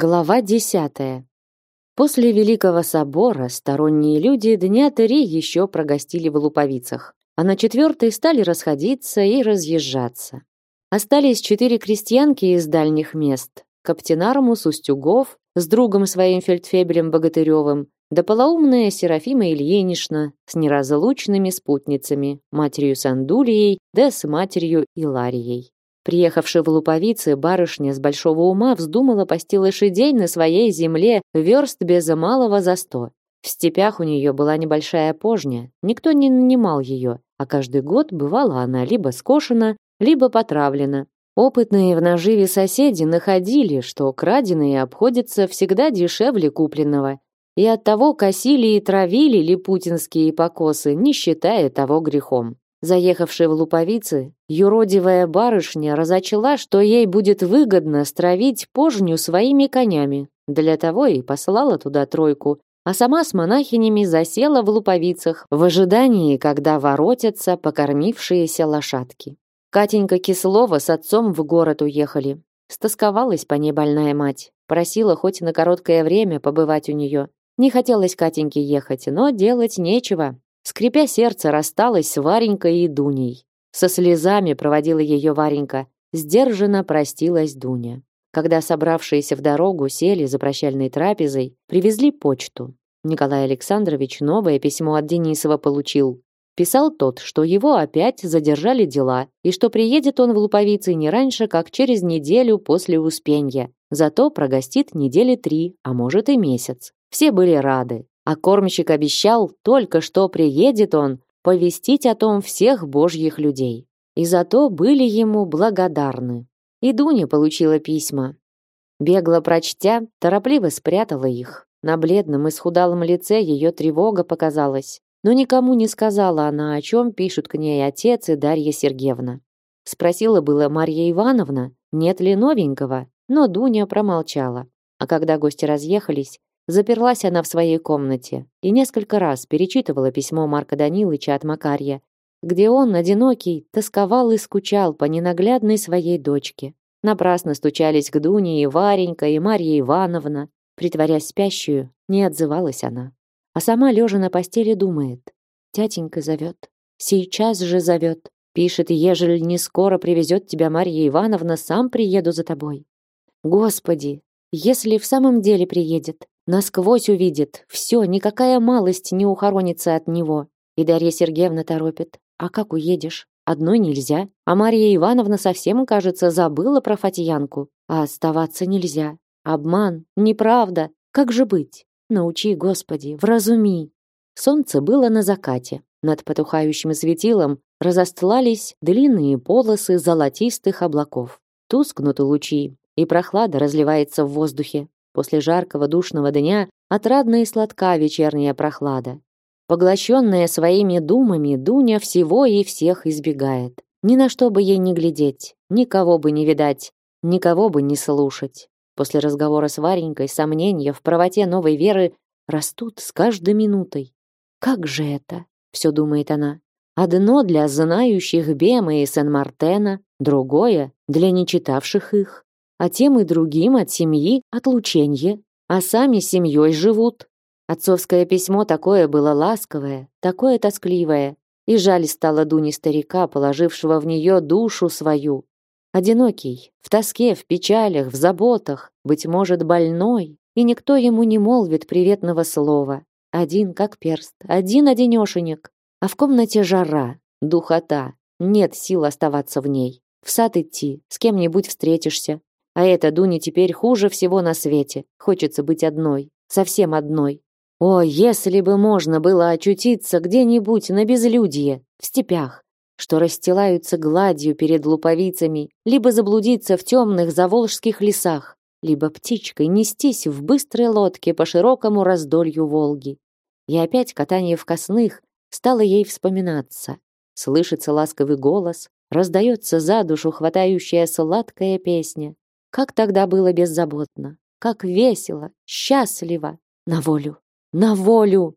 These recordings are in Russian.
Глава десятая. После Великого собора сторонние люди дня три еще прогостили в Луповицах, а на четвертый стали расходиться и разъезжаться. Остались четыре крестьянки из дальних мест. Каптенармус Устюгов с другом своим фельдфебелем Богатыревым, да полоумная Серафима Ильинична с неразлучными спутницами, матерью Сандулией да с матерью Иларией. Приехавшая в Луповицы, барышня с большого ума вздумала пасти лошадей на своей земле верст без малого за сто. В степях у нее была небольшая пожня, никто не нанимал ее, а каждый год бывала она либо скошена, либо потравлена. Опытные в наживе соседи находили, что краденые обходятся всегда дешевле купленного, и оттого косили и травили липутинские покосы, не считая того грехом. Заехавшая в Луповицы, юродивая барышня разочла, что ей будет выгодно стравить пожню своими конями. Для того и послала туда тройку, а сама с монахинями засела в Луповицах в ожидании, когда воротятся покормившиеся лошадки. Катенька Кислова с отцом в город уехали. Стосковалась по ней больная мать, просила хоть на короткое время побывать у нее. Не хотелось Катеньке ехать, но делать нечего. Скрипя сердце, рассталась с Варенькой и Дуней. Со слезами проводила ее Варенька, сдержанно простилась Дуня. Когда собравшиеся в дорогу сели за прощальной трапезой, привезли почту. Николай Александрович новое письмо от Денисова получил. Писал тот, что его опять задержали дела, и что приедет он в Луповицы не раньше, как через неделю после Успенья. Зато прогостит недели три, а может и месяц. Все были рады. А кормщик обещал, только что приедет он, повестить о том всех божьих людей. И зато были ему благодарны. И Дуня получила письма. Бегло прочтя, торопливо спрятала их. На бледном и схудалом лице ее тревога показалась. Но никому не сказала она, о чем пишут к ней отец и Дарья Сергеевна. Спросила было Марья Ивановна, нет ли новенького, но Дуня промолчала. А когда гости разъехались, Заперлась она в своей комнате и несколько раз перечитывала письмо Марка Данилыча от Макарья, где он, одинокий, тосковал и скучал по ненаглядной своей дочке. Напрасно стучались к Дуне и Варенька, и Марья Ивановна. Притворясь спящую, не отзывалась она. А сама, лежа на постели, думает. Тятенька зовет. Сейчас же зовет. Пишет, ежели не скоро привезет тебя Марья Ивановна, сам приеду за тобой. Господи, если в самом деле приедет, Насквозь увидит, все, никакая малость не ухоронится от него. И Дарья Сергеевна торопит. А как уедешь? Одной нельзя. А Мария Ивановна совсем, кажется, забыла про Фатьянку. А оставаться нельзя. Обман, неправда. Как же быть? Научи, Господи, вразуми. Солнце было на закате. Над потухающим светилом разостлались длинные полосы золотистых облаков. Тускнут лучи, и прохлада разливается в воздухе. После жаркого душного дня отрадная и сладка вечерняя прохлада. Поглощенная своими думами, Дуня всего и всех избегает. Ни на что бы ей не глядеть, никого бы не видать, никого бы не слушать. После разговора с Варенькой сомнения в правоте новой веры растут с каждой минутой. «Как же это?» — все думает она. «Одно для знающих Бема и Сен-Мартена, другое для нечитавших их а тем и другим от семьи отлученье, а сами семьей живут. Отцовское письмо такое было ласковое, такое тоскливое, и жаль стало Дуне старика, положившего в нее душу свою. Одинокий, в тоске, в печалях, в заботах, быть может, больной, и никто ему не молвит приветного слова. Один, как перст, один-одинешенек. А в комнате жара, духота, нет сил оставаться в ней. В сад идти, с кем-нибудь встретишься, а эта Дуня теперь хуже всего на свете. Хочется быть одной, совсем одной. О, если бы можно было очутиться где-нибудь на безлюдье, в степях, что расстилаются гладью перед луповицами, либо заблудиться в темных заволжских лесах, либо птичкой нестись в быстрой лодке по широкому раздолью Волги. И опять катание в косных стало ей вспоминаться. Слышится ласковый голос, раздается за душу хватающая сладкая песня. Как тогда было беззаботно, как весело, счастливо. На волю, на волю.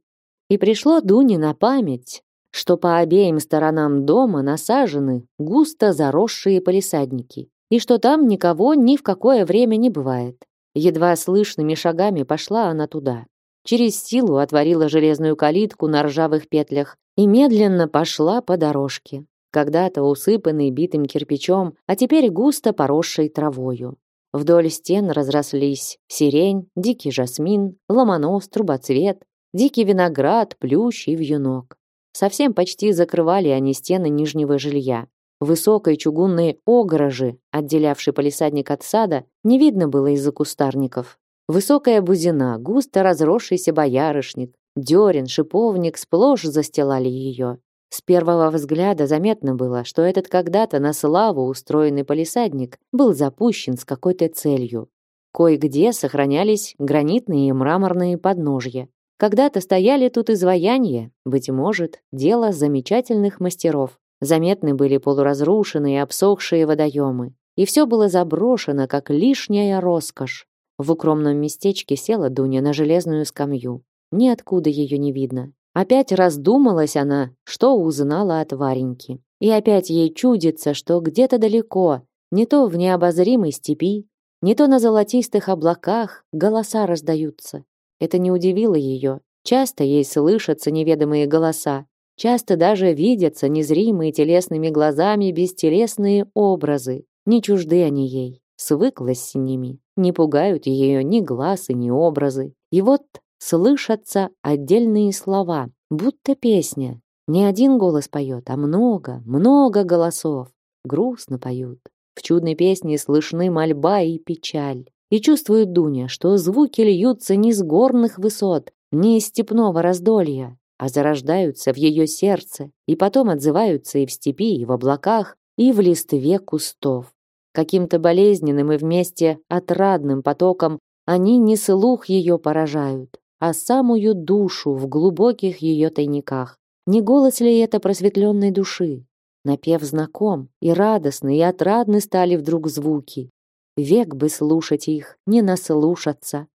И пришло Дуне на память, что по обеим сторонам дома насажены густо заросшие полисадники, и что там никого ни в какое время не бывает. Едва слышными шагами пошла она туда. Через силу отворила железную калитку на ржавых петлях и медленно пошла по дорожке, когда-то усыпанной битым кирпичом, а теперь густо поросшей травою. Вдоль стен разрослись сирень, дикий жасмин, ломонос, трубоцвет, дикий виноград, плющ и вьюнок. Совсем почти закрывали они стены нижнего жилья. Высокой чугунной огорожи, отделявшей полисадник от сада, не видно было из-за кустарников. Высокая бузина, густо разросшийся боярышник, дерен, шиповник сплошь застилали ее. С первого взгляда заметно было, что этот когда-то на славу устроенный полисадник был запущен с какой-то целью. Кое-где сохранялись гранитные и мраморные подножья. Когда-то стояли тут изваяния, быть может, дело замечательных мастеров. Заметны были полуразрушенные обсохшие водоемы. И все было заброшено, как лишняя роскошь. В укромном местечке села Дуня на железную скамью. Ниоткуда ее не видно. Опять раздумалась она, что узнала от Вареньки. И опять ей чудится, что где-то далеко, не то в необозримой степи, не то на золотистых облаках голоса раздаются. Это не удивило ее. Часто ей слышатся неведомые голоса, часто даже видятся незримые телесными глазами бестелесные образы. Не чужды они ей, свыклась с ними, не пугают ее ни глаз и ни образы. И вот слышатся отдельные слова, будто песня. Не один голос поет, а много, много голосов. Грустно поют. В чудной песне слышны мольба и печаль. И чувствует Дуня, что звуки льются не с горных высот, не из степного раздолья, а зарождаются в ее сердце и потом отзываются и в степи, и в облаках, и в листве кустов. Каким-то болезненным и вместе отрадным потоком они не слух ее поражают, а самую душу в глубоких ее тайниках. Не голос ли это просветленной души? Напев знаком, и радостны, и отрадны стали вдруг звуки. Век бы слушать их, не наслушаться.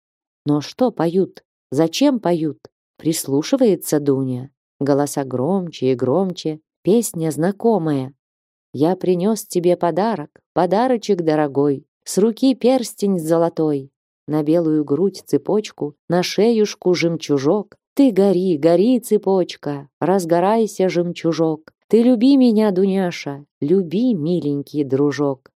Но что поют? Зачем поют? Прислушивается Дуня. Голоса громче и громче, песня знакомая. Я принес тебе подарок, подарочек дорогой, с руки перстень золотой, на белую грудь цепочку, на шеюшку жемчужок. Ты гори, гори, цепочка, разгорайся, жемчужок. Ты люби меня, Дуняша, люби, миленький дружок.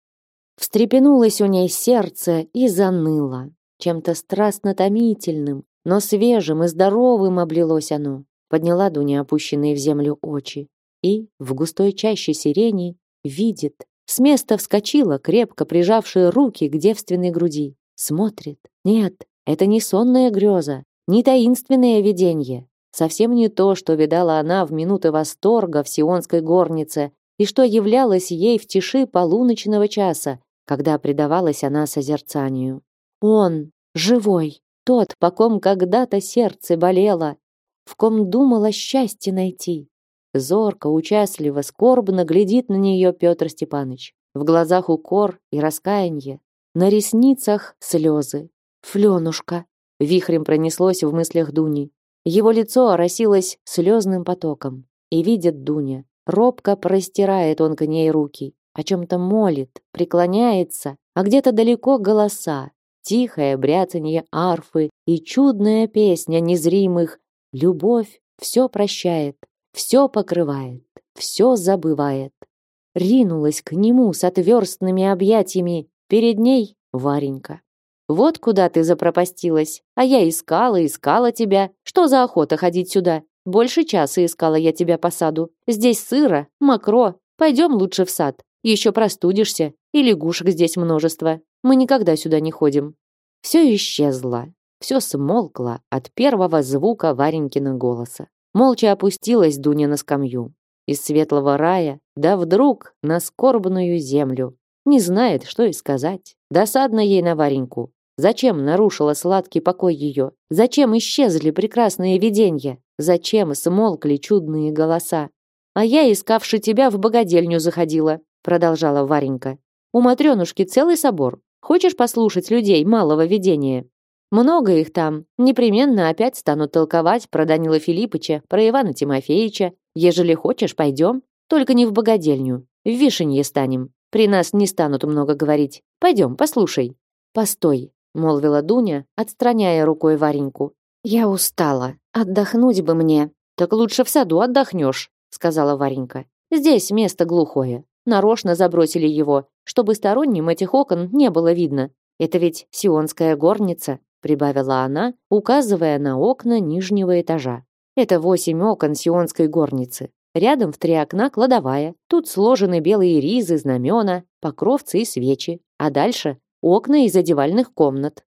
Встрепенулось у ней сердце и заныло. Чем-то страстно-томительным, но свежим и здоровым облилось оно. Подняла Дуня опущенные в землю очи и, в густой чаще сирени, видит. С места вскочила, крепко прижавшая руки к девственной груди. Смотрит. Нет, это не сонная греза, не таинственное видение. Совсем не то, что видала она в минуты восторга в сионской горнице и что являлось ей в тиши полуночного часа, когда предавалась она созерцанию. Он, живой, тот, по ком когда-то сердце болело, в ком думала счастье найти. Зорко, участливо, скорбно глядит на нее Петр Степанович. В глазах укор и раскаяние, на ресницах слезы. Фленушка. Вихрем пронеслось в мыслях Дуни. Его лицо оросилось слезным потоком. И видит Дуня. Робко простирает он к ней руки. О чем-то молит, преклоняется, а где-то далеко голоса. Тихое бряцанье арфы и чудная песня незримых. Любовь все прощает, все покрывает, все забывает. Ринулась к нему с отверстными объятиями, Перед ней Варенька. Вот куда ты запропастилась. А я искала, искала тебя. Что за охота ходить сюда? Больше часа искала я тебя по саду. Здесь сыро, мокро. Пойдем лучше в сад. Еще простудишься. И лягушек здесь множество. Мы никогда сюда не ходим. Все исчезло. Все смолкло от первого звука Варенькина голоса. Молча опустилась Дуня на скамью. Из светлого рая, да вдруг на скорбную землю, не знает, что и сказать. Досадно ей на Вареньку. Зачем нарушила сладкий покой ее? Зачем исчезли прекрасные видения? Зачем смолкли чудные голоса? А я, искавши тебя, в богадельню заходила, продолжала Варенька. У Матрёнушки целый собор. Хочешь послушать людей малого видения? Много их там. Непременно опять станут толковать про Данила Филиппыча, про Ивана Тимофеевича. Ежели хочешь, пойдем. Только не в богадельню. В Вишенье станем. При нас не станут много говорить. Пойдем, послушай. Постой. молвила Дуня, отстраняя рукой Вареньку. Я устала. Отдохнуть бы мне. Так лучше в саду отдохнешь, сказала Варенька. Здесь место глухое. Нарочно забросили его, чтобы сторонним этих окон не было видно. Это ведь сионская горница, прибавила она, указывая на окна нижнего этажа. Это восемь окон сионской горницы. Рядом в три окна кладовая. Тут сложены белые ризы, знамена, покровцы и свечи. А дальше окна из одевальных комнат.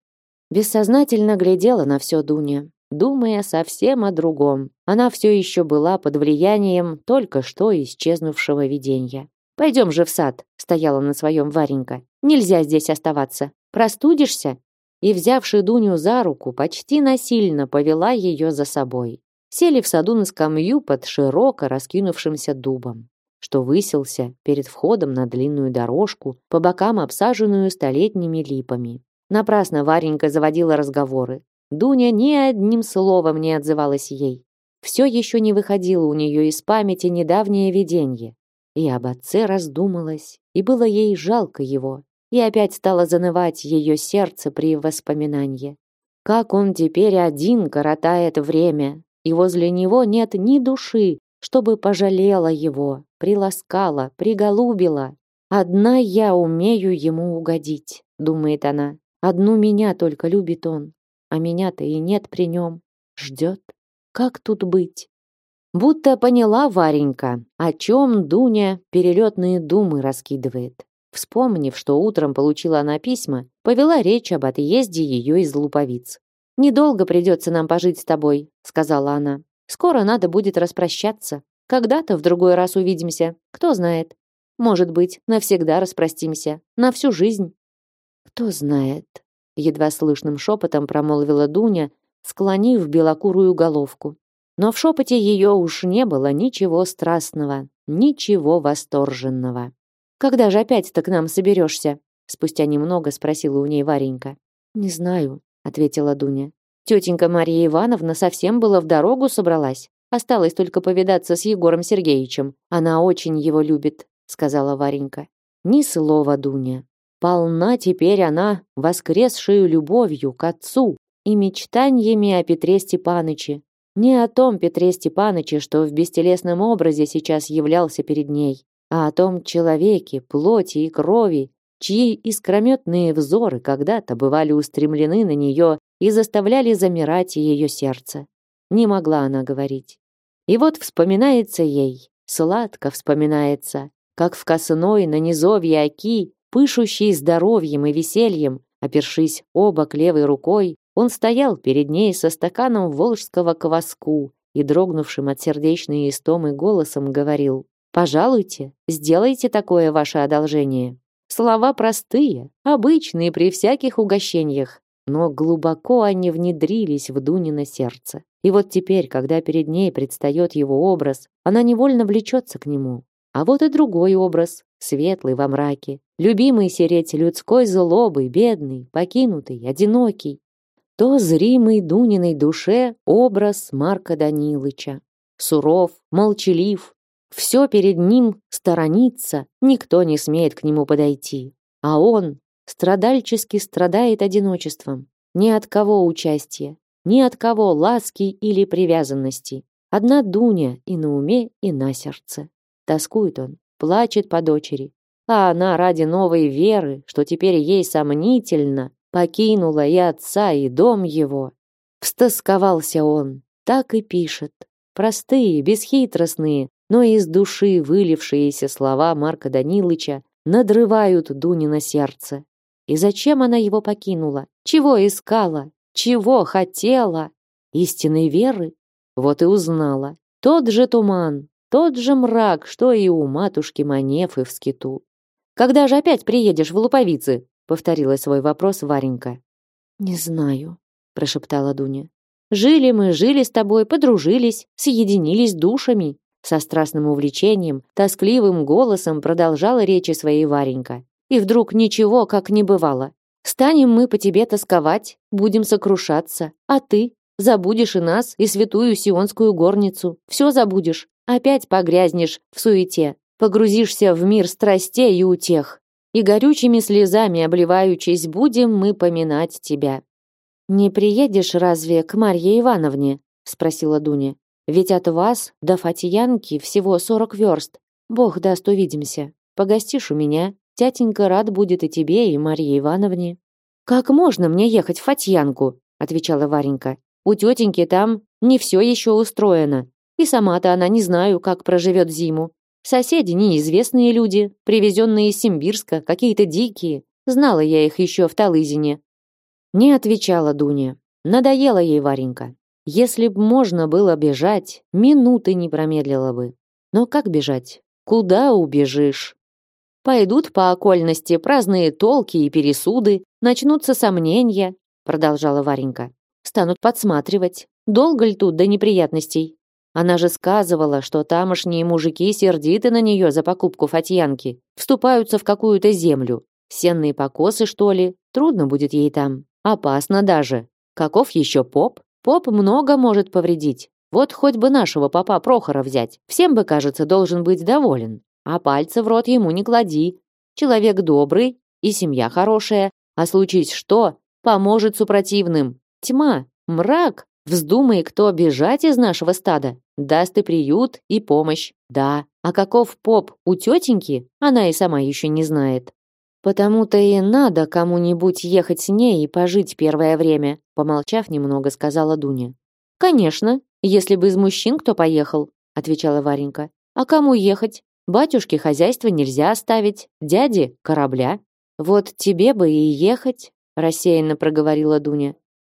Бессознательно глядела на все Дуня, думая совсем о другом. Она все еще была под влиянием только что исчезнувшего видения. «Пойдем же в сад», — стояла на своем Варенька. «Нельзя здесь оставаться. Простудишься?» И, взявши Дуню за руку, почти насильно повела ее за собой. Сели в саду на скамью под широко раскинувшимся дубом, что высился перед входом на длинную дорожку, по бокам обсаженную столетними липами. Напрасно Варенька заводила разговоры. Дуня ни одним словом не отзывалась ей. Все еще не выходило у нее из памяти недавнее видение. И об отце раздумалась, и было ей жалко его. И опять стало занывать ее сердце при воспоминании. Как он теперь один коротает время, и возле него нет ни души, чтобы пожалела его, приласкала, приголубила. Одна я умею ему угодить, думает она. Одну меня только любит он, а меня-то и нет при нем. Ждет. Как тут быть? Будто поняла Варенька, о чем Дуня перелетные думы раскидывает. Вспомнив, что утром получила она письма, повела речь об отъезде ее из Луповиц. «Недолго придется нам пожить с тобой», — сказала она. «Скоро надо будет распрощаться. Когда-то в другой раз увидимся, кто знает. Может быть, навсегда распростимся, на всю жизнь. Кто знает, едва слышным шепотом промолвила Дуня, склонив белокурую головку. Но в шепоте ее уж не было ничего страстного, ничего восторженного. Когда же опять ты к нам соберешься? Спустя немного спросила у ней Варенька. Не знаю, ответила Дуня. Тетенька Мария Ивановна совсем была в дорогу собралась. Осталось только повидаться с Егором Сергеевичем. Она очень его любит, сказала Варенька. Ни слова, Дуня. Полна теперь она воскресшую любовью к отцу и мечтаниями о Петре Степаныче. Не о том Петре Степаныче, что в бестелесном образе сейчас являлся перед ней, а о том человеке, плоти и крови, чьи искрометные взоры когда-то бывали устремлены на нее и заставляли замирать ее сердце. Не могла она говорить. И вот вспоминается ей, сладко вспоминается, как в косной на низовье Оки Пышущий здоровьем и весельем, опершись оба к левой рукой, он стоял перед ней со стаканом волжского кваску и дрогнувшим от сердечной истомы голосом говорил «Пожалуйте, сделайте такое ваше одолжение». Слова простые, обычные при всяких угощениях, но глубоко они внедрились в Дунино сердце. И вот теперь, когда перед ней предстает его образ, она невольно влечется к нему. А вот и другой образ, светлый во мраке, любимый сереть людской злобы, бедный, покинутый, одинокий. То зримый Дуниной душе образ Марка Данилыча. Суров, молчалив, все перед ним сторонится, никто не смеет к нему подойти. А он страдальчески страдает одиночеством. Ни от кого участия, ни от кого ласки или привязанности. Одна Дуня и на уме, и на сердце. Тоскует он, плачет по дочери. А она ради новой веры, что теперь ей сомнительно, покинула и отца, и дом его. Встосковался он, так и пишет. Простые, бесхитростные, но из души вылившиеся слова Марка Данилыча надрывают Дуни на сердце. И зачем она его покинула? Чего искала? Чего хотела? Истинной веры? Вот и узнала. Тот же туман, тот же мрак, что и у матушки Манефы в скиту. «Когда же опять приедешь в Луповицы?» — повторила свой вопрос Варенька. «Не знаю», — прошептала Дуня. «Жили мы, жили с тобой, подружились, соединились душами». Со страстным увлечением, тоскливым голосом продолжала речи своей Варенька. И вдруг ничего, как не бывало. Станем мы по тебе тосковать, будем сокрушаться. А ты? Забудешь и нас, и святую сионскую горницу. Все забудешь. Опять погрязнешь в суете, погрузишься в мир страстей и утех. и горючими слезами обливаючись будем мы поминать тебя. Не приедешь разве к Марье Ивановне? спросила Дуня. Ведь от вас до Фатьянки всего сорок верст. Бог даст, увидимся. Погостишь у меня. Тятенька рад будет и тебе, и Марье Ивановне. Как можно мне ехать в Фатьянку? отвечала Варенька. У тетеньки там не все еще устроено. И сама-то она не знаю, как проживет зиму. Соседи неизвестные люди, привезенные из Симбирска, какие-то дикие. Знала я их еще в Талызине. Не отвечала Дуня. Надоела ей Варенька. Если б можно было бежать, минуты не промедлила бы. Но как бежать? Куда убежишь? Пойдут по окольности праздные толки и пересуды, начнутся сомнения, продолжала Варенька. Станут подсматривать. Долго ли тут до неприятностей? Она же сказывала, что тамошние мужики сердиты на нее за покупку фатьянки, вступаются в какую-то землю. Сенные покосы, что ли? Трудно будет ей там. Опасно даже. Каков еще поп? Поп много может повредить. Вот хоть бы нашего папа Прохора взять. Всем бы, кажется, должен быть доволен. А пальцы в рот ему не клади. Человек добрый и семья хорошая. А случись что, поможет супротивным. Тьма, мрак. Вздумай, кто бежать из нашего стада. Даст и приют, и помощь. Да, а каков поп у тетеньки, она и сама еще не знает. Потому-то и надо кому-нибудь ехать с ней и пожить первое время, помолчав немного, сказала Дуня. Конечно, если бы из мужчин кто поехал, отвечала Варенька. А кому ехать? Батюшке хозяйство нельзя оставить, дяде корабля. Вот тебе бы и ехать, рассеянно проговорила Дуня.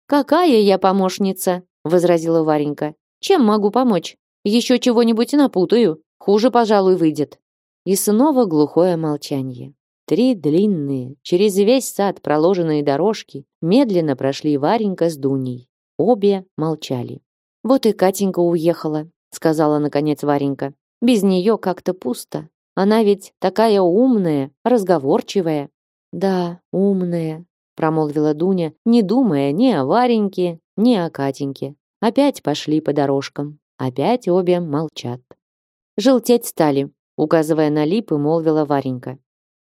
Какая я помощница, возразила Варенька. Чем могу помочь? Еще чего-нибудь напутаю, хуже, пожалуй, выйдет. И снова глухое молчание. Три длинные, через весь сад проложенные дорожки медленно прошли Варенька с Дуней. Обе молчали. «Вот и Катенька уехала», — сказала наконец Варенька. «Без нее как-то пусто. Она ведь такая умная, разговорчивая». «Да, умная», — промолвила Дуня, не думая ни о Вареньке, ни о Катеньке. Опять пошли по дорожкам. Опять обе молчат. «Желтеть стали», — указывая на липы, молвила Варенька.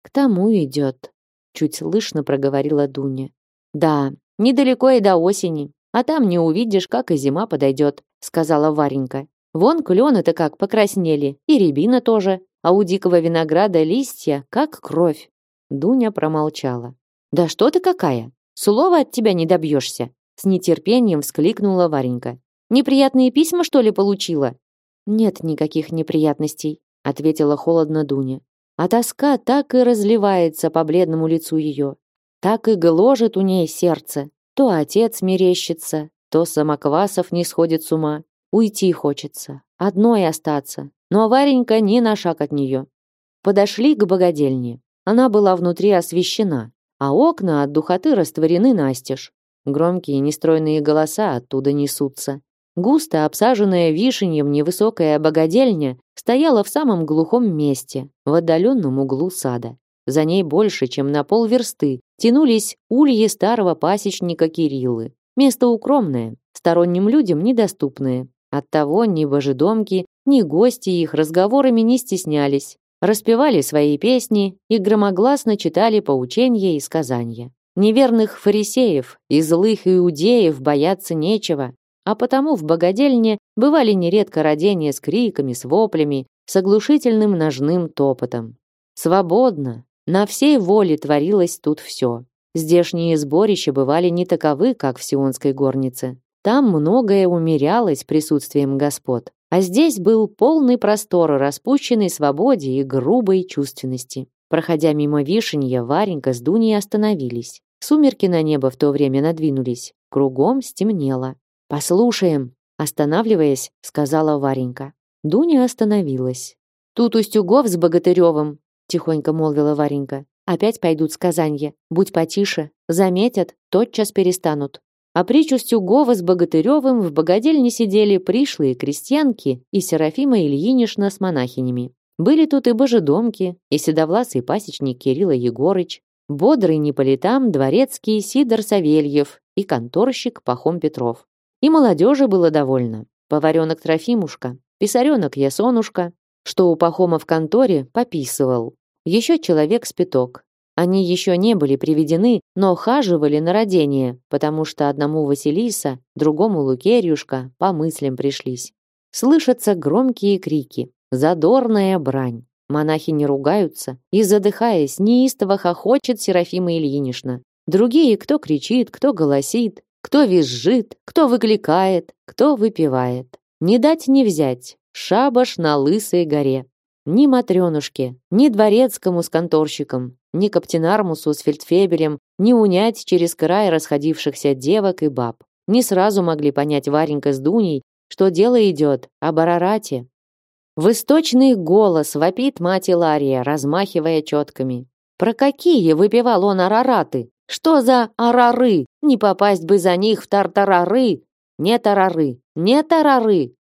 К тому идет, чуть слышно проговорила Дуня. Да, недалеко и до осени, а там не увидишь, как и зима подойдет, сказала Варенька. Вон клены-то как покраснели, и рябина тоже, а у дикого винограда листья как кровь. Дуня промолчала. Да что ты какая? Слова от тебя не добьешься. С нетерпением вскликнула Варенька. Неприятные письма, что ли, получила? Нет никаких неприятностей, ответила холодно Дуня. А тоска так и разливается по бледному лицу ее, так и гложет у ней сердце. То отец мерещится, то Самоквасов не сходит с ума. Уйти хочется, одной остаться, но Варенька ни на шаг от нее. Подошли к богадельне. Она была внутри освещена, а окна от духоты растворены настежь. Громкие нестройные голоса оттуда несутся. Густо обсаженная вишеньем невысокая богадельня стояла в самом глухом месте, в отдаленном углу сада. За ней больше, чем на полверсты, тянулись ульи старого пасечника Кириллы. Место укромное, сторонним людям недоступное. Оттого ни божедомки, ни гости их разговорами не стеснялись, распевали свои песни и громогласно читали поучения и сказания. Неверных фарисеев и злых иудеев бояться нечего, а потому в богадельне бывали нередко родения с криками, с воплями, с оглушительным ножным топотом. Свободно, на всей воле творилось тут все. Здешние сборища бывали не таковы, как в Сионской горнице. Там многое умерялось присутствием господ, а здесь был полный простор распущенной свободе и грубой чувственности. Проходя мимо вишенья, Варенька с Дуней остановились. Сумерки на небо в то время надвинулись. Кругом стемнело. «Послушаем», — останавливаясь, сказала Варенька. Дуня остановилась. «Тут Устюгов с Богатыревым», — тихонько молвила Варенька. «Опять пойдут сказанья. Будь потише. Заметят, тотчас перестанут». А притч Устюгова с Богатыревым в богадельне сидели пришлые крестьянки и Серафима Ильинична с монахинями. Были тут и божедомки, и седовласый пасечник Кирилла Егорыч, бодрый не дворецкий Сидор Савельев и конторщик Пахом Петров. И молодежи было довольно. Поваренок Трофимушка, писаренок Ясонушка, что у Пахома в конторе пописывал. Еще человек с. Они еще не были приведены, но хаживали на родение, потому что одному Василиса, другому Лукерьюшка по мыслям пришлись. Слышатся громкие крики, задорная брань. Монахи не ругаются и, задыхаясь, неистово хохочет Серафима Ильинична. Другие, кто кричит, кто голосит, кто визжит, кто выкликает, кто выпивает. Не дать не взять. Шабаш на Лысой горе. Ни Матрёнушке, ни дворецкому с конторщиком, ни каптенармусу с фельдфебелем не унять через край расходившихся девок и баб. Не сразу могли понять Варенька с Дуней, что дело идет об Арарате. В источный голос вопит мать Илария, размахивая четками. Про какие выпивал он Арараты? Что за арары? Не попасть бы за них в тартарары. Не тарары, не тарары.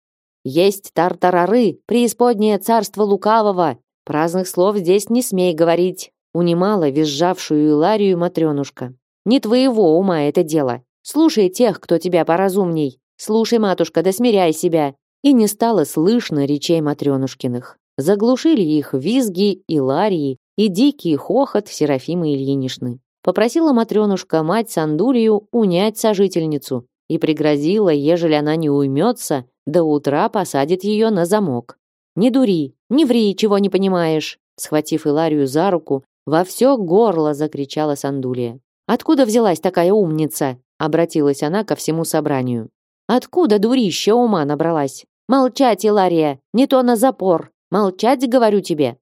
Есть тартарары, преисподнее царство лукавого. Праздных слов здесь не смей говорить. Унимала визжавшую Иларию Матрёнушка. Не твоего ума это дело. Слушай тех, кто тебя поразумней. Слушай, матушка, да смиряй себя. И не стало слышно речей Матрёнушкиных. Заглушили их визги Иларии и дикий хохот Серафимы Ильиничны. Попросила Матрёнушка мать Сандулию унять сожительницу и пригрозила, ежели она не уймется, до утра посадит ее на замок. «Не дури, не ври, чего не понимаешь!» Схватив Иларию за руку, во все горло закричала Сандулия. «Откуда взялась такая умница?» Обратилась она ко всему собранию. «Откуда дурища ума набралась? Молчать, Илария, не то на запор. Молчать, говорю тебе».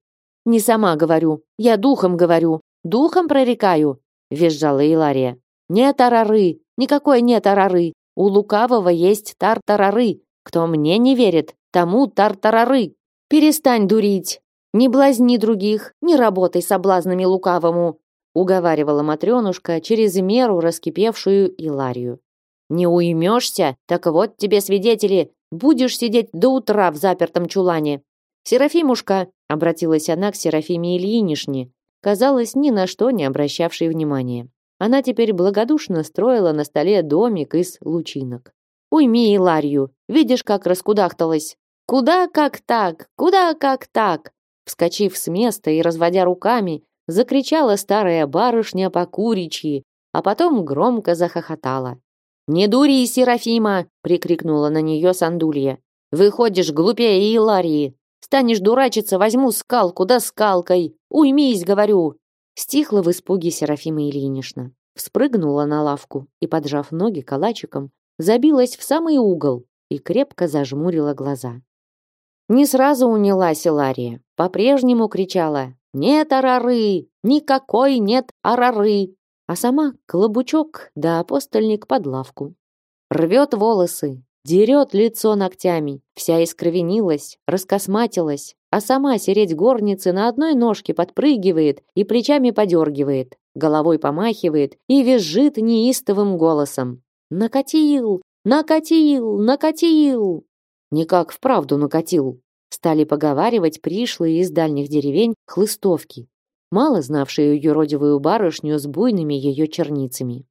«Не сама говорю, я духом говорю, духом прорекаю визжала Илария. Нет арары, никакой нет арары. У лукавого есть тартарары. Кто мне не верит, тому тартарары. Перестань дурить. Не блазни других, не работай соблазнами лукавому, уговаривала Матрёнушка через меру раскипевшую Иларию. Не уймешься, так вот тебе свидетели, будешь сидеть до утра в запертом чулане. Серафимушка, обратилась она к Серафиме Ильинишне, казалось, ни на что не обращавшей внимания. Она теперь благодушно строила на столе домик из лучинок. «Уйми Иларию, видишь, как раскудахталась. Куда как так? Куда как так?» Вскочив с места и разводя руками, закричала старая барышня по куричьи, а потом громко захохотала. «Не дури, Серафима!» — прикрикнула на нее Сандулья. «Выходишь глупее Иларии. Станешь дурачиться, возьму скалку да скалкой. Уймись, говорю!» Стихла в испуге Серафима Ильинична. Вспрыгнула на лавку и, поджав ноги калачиком, забилась в самый угол и крепко зажмурила глаза. Не сразу унялась Илария. По-прежнему кричала «Нет арары! Никакой нет арары!» А сама клобучок да апостольник под лавку. Рвет волосы, дерет лицо ногтями, вся искровенилась, раскосматилась, а сама сереть горницы на одной ножке подпрыгивает и плечами подергивает, головой помахивает и визжит неистовым голосом. «Накатил! Накатил! Накатил!» Никак вправду накатил. Стали поговаривать пришлые из дальних деревень хлыстовки, мало знавшие юродивую барышню с буйными ее черницами.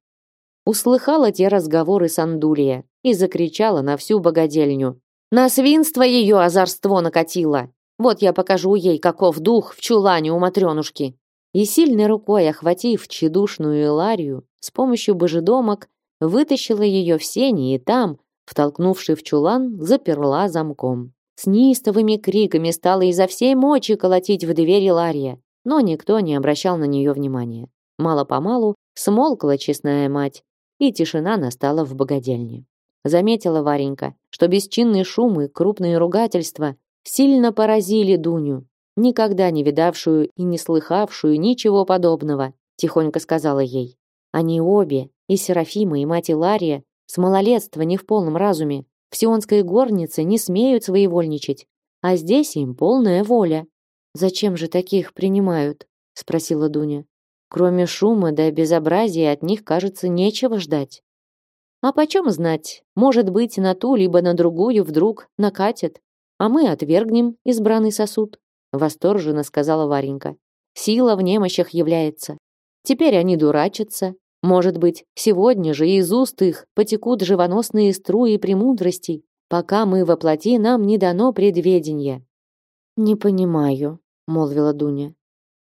Услыхала те разговоры Сандулия и закричала на всю богадельню. «На свинство ее озорство накатило! Вот я покажу ей, каков дух в чулане у матренушки!» И сильной рукой, охватив тщедушную Иларию, с помощью божедомок вытащила ее в сени и там, втолкнувши в чулан, заперла замком. С неистовыми криками стала изо всей мочи колотить в дверь Илария, но никто не обращал на нее внимания. Мало-помалу смолкла честная мать, и тишина настала в богадельне. Заметила Варенька, что бесчинный шум и крупные ругательства сильно поразили Дуню, никогда не видавшую и не слыхавшую ничего подобного, тихонько сказала ей. Они обе, и Серафима, и мать Илария, с малолетства не в полном разуме, в сионской горнице не смеют своевольничать, а здесь им полная воля. Зачем же таких принимают? спросила Дуня. Кроме шума да безобразия от них, кажется, нечего ждать. А почем знать, может быть, на ту либо на другую вдруг накатят, а мы отвергнем избранный сосуд, восторженно сказала Варенька. Сила в немощах является. Теперь они дурачатся. Может быть, сегодня же из уст их потекут живоносные струи премудростей, пока мы воплоти нам не дано предведенье. Не понимаю, молвила Дуня.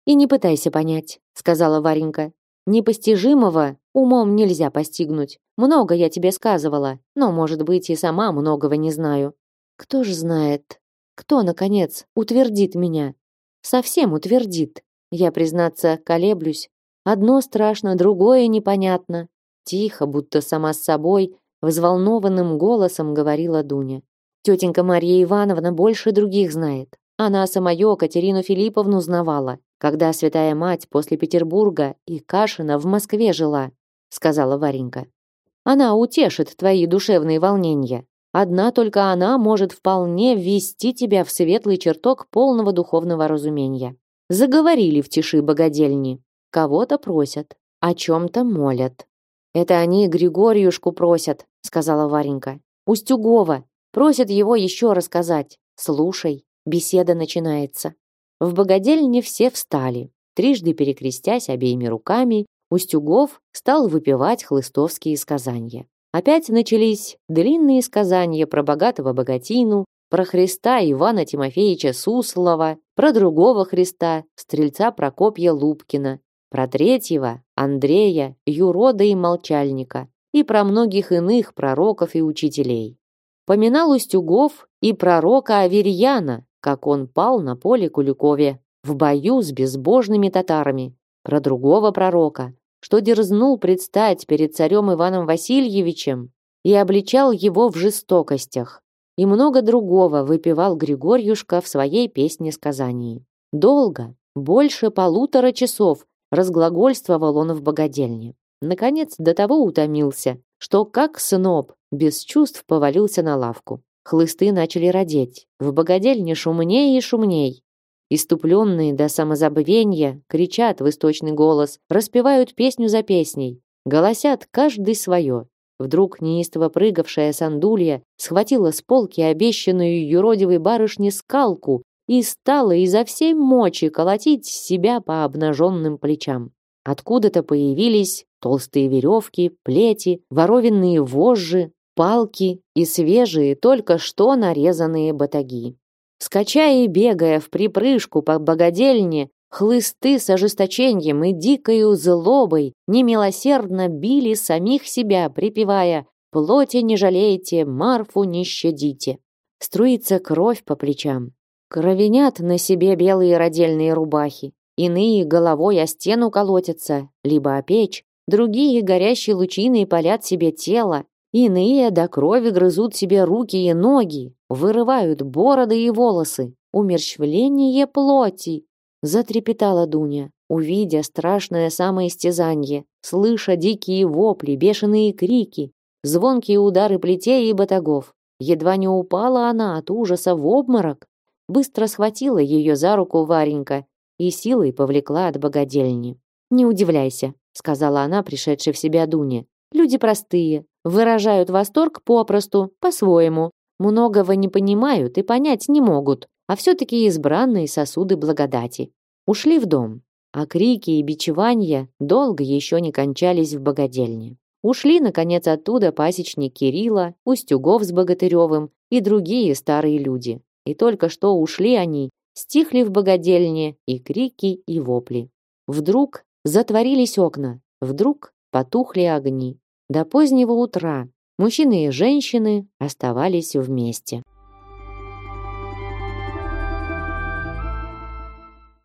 И не пытайся понять, сказала Варенька. Непостижимого умом нельзя постигнуть. Много я тебе сказывала, но, может быть, и сама многого не знаю. Кто же знает? Кто, наконец, утвердит меня? Совсем утвердит. Я, признаться, колеблюсь. Одно страшно, другое непонятно. Тихо, будто сама с собой, взволнованным голосом говорила Дуня. Тетенька Мария Ивановна больше других знает. Она самое Катерину Филипповну знавала, когда святая мать после Петербурга и Кашина в Москве жила, сказала Варенька. Она утешит твои душевные волнения. Одна только она может вполне ввести тебя в светлый чертог полного духовного разумения. Заговорили в тиши богадельни. Кого-то просят, о чем-то молят. Это они Григорьюшку просят, сказала Варенька. Устюгова просят его еще рассказать. Слушай, беседа начинается. В богадельне все встали. Трижды перекрестясь обеими руками, Устюгов стал выпивать хлыстовские сказания. Опять начались длинные сказания про богатого богатину, про Христа Ивана Тимофеевича Суслова, про другого Христа, стрельца Прокопья Лубкина, про третьего Андрея, Юрода и Молчальника, и про многих иных пророков и учителей. Поминал Устюгов и пророка Аверьяна, как он пал на поле Куликове в бою с безбожными татарами, про другого пророка, что дерзнул предстать перед царем Иваном Васильевичем и обличал его в жестокостях, и много другого выпивал Григорьюшка в своей песне-сказании. Долго, больше полутора часов, разглагольствовал он в богадельне. Наконец, до того утомился, что, как сноб, без чувств повалился на лавку. Хлысты начали родеть. В богадельне шумнее и шумней. Иступленные до самозабвения кричат в источный голос, распевают песню за песней, голосят каждый свое. Вдруг неистово прыгавшая сандулья схватила с полки обещанную юродивой барышне скалку и стала изо всей мочи колотить себя по обнаженным плечам. Откуда-то появились толстые веревки, плети, воровенные вожжи, палки и свежие, только что нарезанные батаги. Скачая и бегая в припрыжку по богадельне, хлысты с ожесточением и дикою злобой немилосердно били самих себя, припевая «Плоти не жалейте, Марфу не щадите». Струится кровь по плечам. Кровенят на себе белые родельные рубахи. Иные головой о стену колотятся, либо о печь, другие горящие лучины палят себе тело, Иные до крови грызут себе руки и ноги, вырывают бороды и волосы. Умерщвление плоти. Затрепетала Дуня, увидя страшное самоистязание, слыша дикие вопли, бешеные крики, звонкие удары плетей и батагов. Едва не упала она от ужаса в обморок. Быстро схватила ее за руку Варенька и силой повлекла от богадельни. «Не удивляйся», — сказала она, пришедшей в себя Дуне. «Люди простые, выражают восторг попросту, по-своему. Многого не понимают и понять не могут, а все-таки избранные сосуды благодати. Ушли в дом, а крики и бичевания долго еще не кончались в богадельне. Ушли, наконец, оттуда пасечник Кирилла, Устюгов с Богатыревым и другие старые люди. И только что ушли они, стихли в богадельне и крики, и вопли. Вдруг затворились окна, вдруг потухли огни. До позднего утра мужчины и женщины оставались вместе.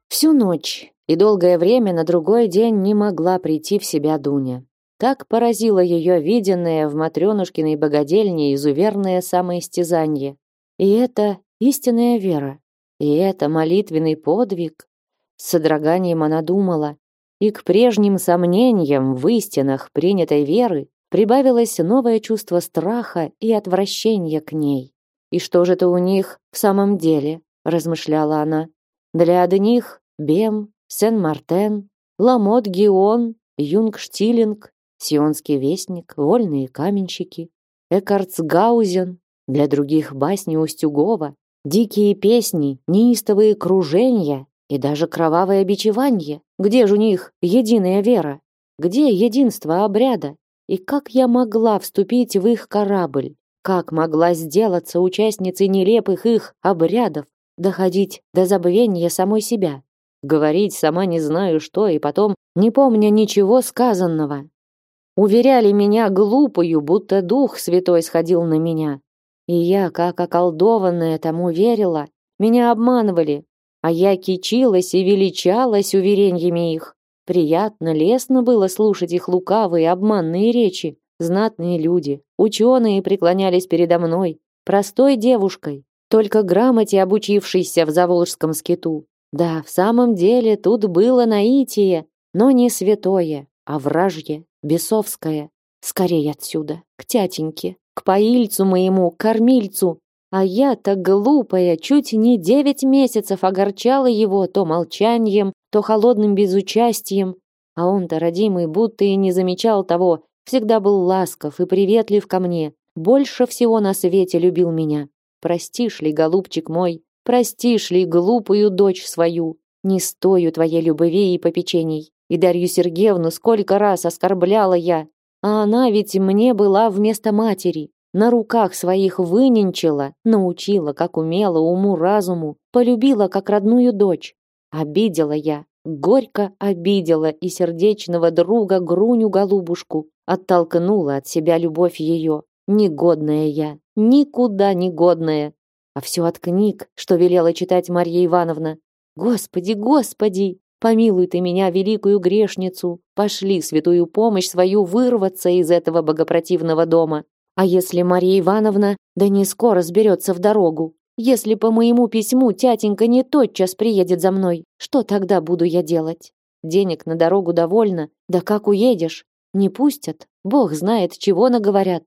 Всю ночь и долгое время на другой день не могла прийти в себя Дуня. Так поразило ее виденное в Матрёнушкиной богадельне изуверное самоистязание. И это истинная вера, и это молитвенный подвиг. С содроганием она думала, и к прежним сомнениям в истинах принятой веры прибавилось новое чувство страха и отвращения к ней. И что же это у них в самом деле, размышляла она. Для одних Бем, Сен-Мартен, Ламот-Гион, Юнгштилинг, Сионский вестник, Вольные каменщики, Экартсгаузен, для других басни Устюгова, дикие песни, неистовые кружения и даже кровавое бичевание. Где же у них единая вера? Где единство обряда? И как я могла вступить в их корабль? Как могла сделаться участницей нелепых их обрядов, доходить до забвения самой себя? говорить сама не знаю что, и потом, не помня ничего сказанного. Уверяли меня глупую, будто дух святой сходил на меня. И я, как околдованная, тому верила. Меня обманывали, а я кичилась и величалась уверениями их. Приятно, лестно было слушать их лукавые, обманные речи. Знатные люди, ученые преклонялись передо мной, простой девушкой, только грамоте обучившейся в Заволжском скиту. Да, в самом деле тут было наитие, но не святое, а вражье, бесовское. Скорей отсюда, к тятеньке, к поильцу моему, кормильцу. А я так глупая, чуть не девять месяцев огорчала его то молчанием, то холодным безучастием. А он-то, родимый, будто и не замечал того, всегда был ласков и приветлив ко мне, больше всего на свете любил меня. Простишь ли, голубчик мой, простишь ли глупую дочь свою? Не стою твоей любви и попечений. И Дарью Сергеевну сколько раз оскорбляла я, а она ведь мне была вместо матери. На руках своих выненчила, научила, как умела, уму-разуму, полюбила, как родную дочь. Обидела я, горько обидела и сердечного друга Груню-голубушку, оттолкнула от себя любовь ее. Негодная я, никуда не годная. А все от книг, что велела читать Марья Ивановна. Господи, Господи, помилуй ты меня, великую грешницу. Пошли святую помощь свою вырваться из этого богопротивного дома. А если Марья Ивановна да не скоро сберется в дорогу? Если по моему письму тятенька не тотчас приедет за мной, что тогда буду я делать? Денег на дорогу довольно, да как уедешь? Не пустят, бог знает, чего наговорят.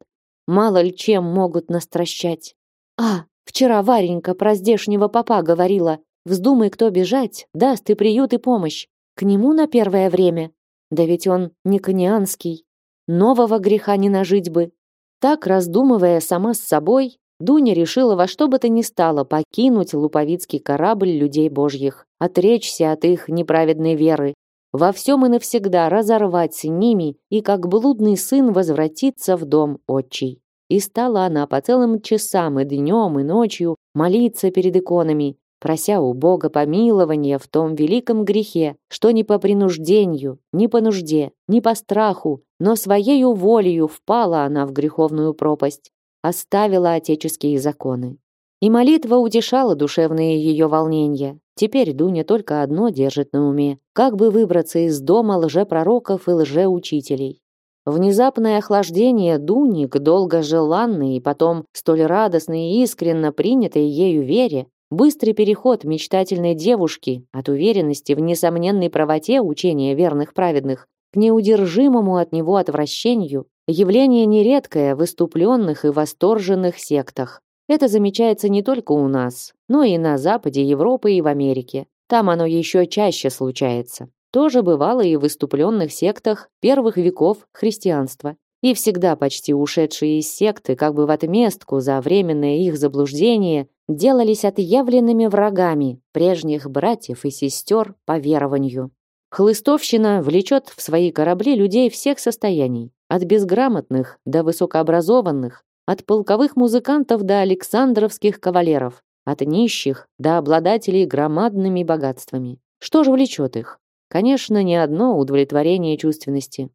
Мало ли чем могут настращать. А, вчера Варенька про здешнего папа говорила. Вздумай кто бежать, даст и приют, и помощь. К нему на первое время. Да ведь он не конианский. Нового греха не нажить бы. Так, раздумывая сама с собой, Дуня решила во что бы то ни стало покинуть луповицкий корабль людей божьих, отречься от их неправедной веры, во всем и навсегда разорвать с ними и как блудный сын возвратиться в дом отчий. И стала она по целым часам и днем, и ночью молиться перед иконами, прося у Бога помилования в том великом грехе, что не по принуждению, не по нужде, не по страху, но своею волею впала она в греховную пропасть, оставила отеческие законы. И молитва утешала душевные ее волнения. Теперь Дуня только одно держит на уме. Как бы выбраться из дома лжепророков и лжеучителей? Внезапное охлаждение Дуни к долго желанной и потом столь радостной и искренно принятой ею вере, быстрый переход мечтательной девушки от уверенности в несомненной правоте учения верных праведных к неудержимому от него отвращению, явление нередкое в выступленных и восторженных сектах. Это замечается не только у нас, но и на западе Европы и в Америке. Там оно еще чаще случается. Тоже бывало и в выступленных сектах первых веков христианства. И всегда почти ушедшие из секты, как бы в отместку за временное их заблуждение, делались отъявленными врагами прежних братьев и сестер по верованию. Хлыстовщина влечет в свои корабли людей всех состояний, от безграмотных до высокообразованных, от полковых музыкантов до александровских кавалеров, от нищих до обладателей громадными богатствами. Что же влечет их? Конечно, не одно удовлетворение чувственности.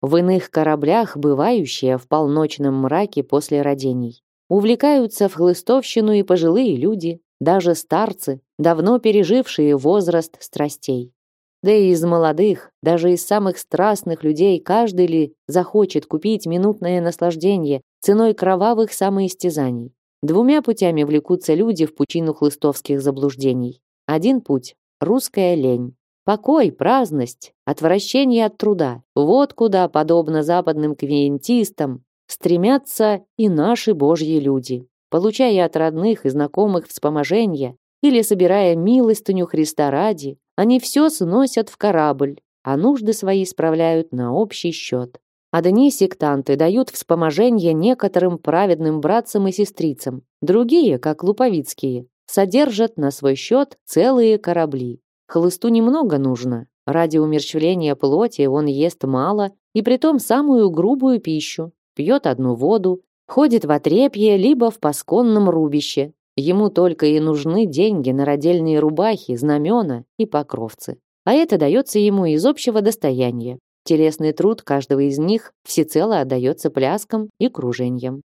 В иных кораблях бывающие в полночном мраке после родений. Увлекаются в хлыстовщину и пожилые люди, даже старцы, давно пережившие возраст страстей. Да и из молодых, даже из самых страстных людей каждый ли захочет купить минутное наслаждение ценой кровавых самоистязаний. Двумя путями влекутся люди в пучину хлыстовских заблуждений. Один путь – русская лень. Покой, праздность, отвращение от труда. Вот куда, подобно западным квиентистам, стремятся и наши божьи люди. Получая от родных и знакомых вспоможения или собирая милостыню Христа ради, они все сносят в корабль, а нужды свои справляют на общий счет. Одни сектанты дают вспоможение некоторым праведным братцам и сестрицам, другие, как луповицкие, содержат на свой счет целые корабли. Хлысту немного нужно. Ради умерщвления плоти он ест мало и притом самую грубую пищу, пьет одну воду, ходит в отрепье либо в пасконном рубище, Ему только и нужны деньги на родельные рубахи, знамена и покровцы. А это дается ему из общего достояния. Телесный труд каждого из них всецело отдается пляскам и кружениям.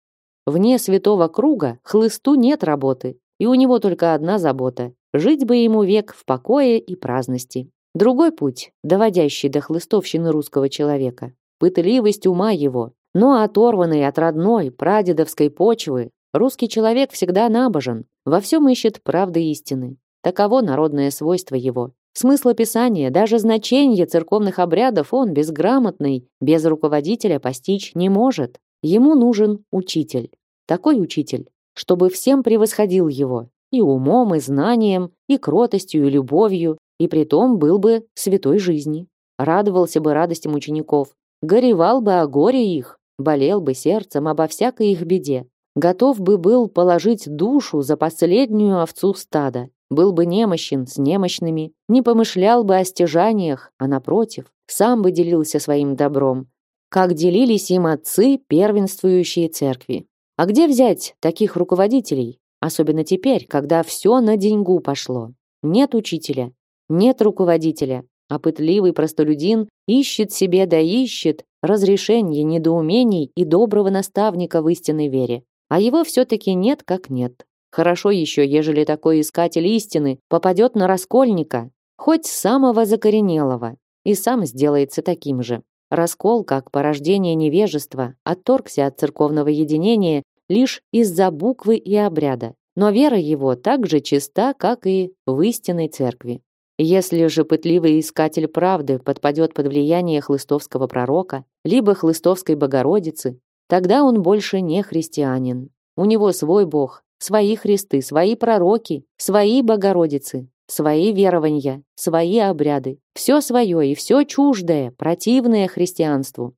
Вне святого круга хлысту нет работы, и у него только одна забота – жить бы ему век в покое и праздности. Другой путь, доводящий до хлыстовщины русского человека – пытливость ума его. Но оторванный от родной, прадедовской почвы, русский человек всегда набожен, во всем ищет правды истины. Таково народное свойство его. Смысла Писания, даже значение церковных обрядов он, безграмотный, без руководителя постичь не может. Ему нужен учитель. Такой учитель, чтобы всем превосходил его и умом, и знанием, и кротостью, и любовью, и притом был бы святой жизни. Радовался бы радостям учеников, горевал бы о горе их, болел бы сердцем обо всякой их беде, готов бы был положить душу за последнюю овцу стада, был бы немощен с немощными, не помышлял бы о стяжаниях, а напротив, сам бы делился своим добром, как делились им отцы, первенствующие церкви. А где взять таких руководителей, особенно теперь, когда все на деньгу пошло? Нет учителя, нет руководителя, а пытливый простолюдин ищет себе да ищет разрешение недоумений и доброго наставника в истинной вере. А его все-таки нет как нет. Хорошо еще, ежели такой искатель истины попадет на раскольника, хоть самого закоренелого, и сам сделается таким же. Раскол, как порождение невежества, отторгся от церковного единения лишь из-за буквы и обряда. Но вера его так же чиста, как и в истинной церкви. Если же пытливый искатель правды подпадет под влияние хлыстовского пророка, либо хлыстовской Богородицы, тогда он больше не христианин. У него свой Бог, Свои христы, свои пророки, свои богородицы, свои верования, свои обряды. Все свое и все чуждое, противное христианству.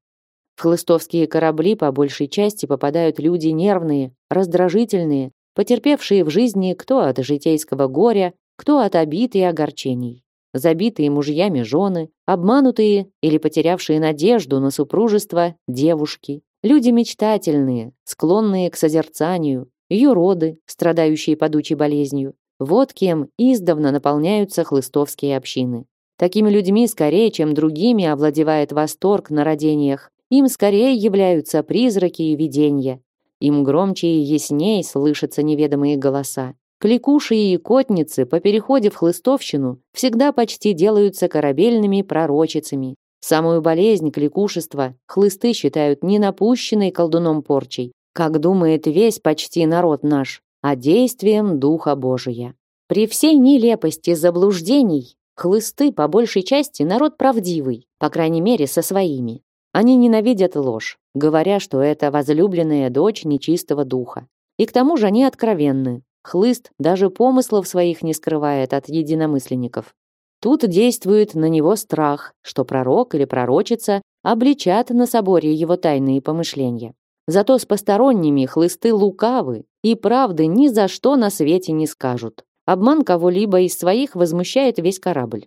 В хлыстовские корабли по большей части попадают люди нервные, раздражительные, потерпевшие в жизни кто от житейского горя, кто от обид и огорчений. Забитые мужьями жены, обманутые или потерявшие надежду на супружество девушки. Люди мечтательные, склонные к созерцанию, юроды, страдающие падучей болезнью. Вот кем издавна наполняются хлыстовские общины. Такими людьми скорее, чем другими, овладевает восторг на родениях. Им скорее являются призраки и видения. Им громче и ясней слышатся неведомые голоса. Кликуши и котницы по переходе в хлыстовщину всегда почти делаются корабельными пророчицами. Самую болезнь кликушества хлысты считают не напущенной колдуном порчей, как думает весь почти народ наш, а действием Духа Божия. При всей нелепости заблуждений, хлысты по большей части народ правдивый, по крайней мере со своими. Они ненавидят ложь, говоря, что это возлюбленная дочь нечистого духа. И к тому же они откровенны. Хлыст даже помыслов своих не скрывает от единомысленников. Тут действует на него страх, что пророк или пророчица обличат на соборе его тайные помышления. Зато с посторонними хлысты лукавы и правды ни за что на свете не скажут. Обман кого-либо из своих возмущает весь корабль.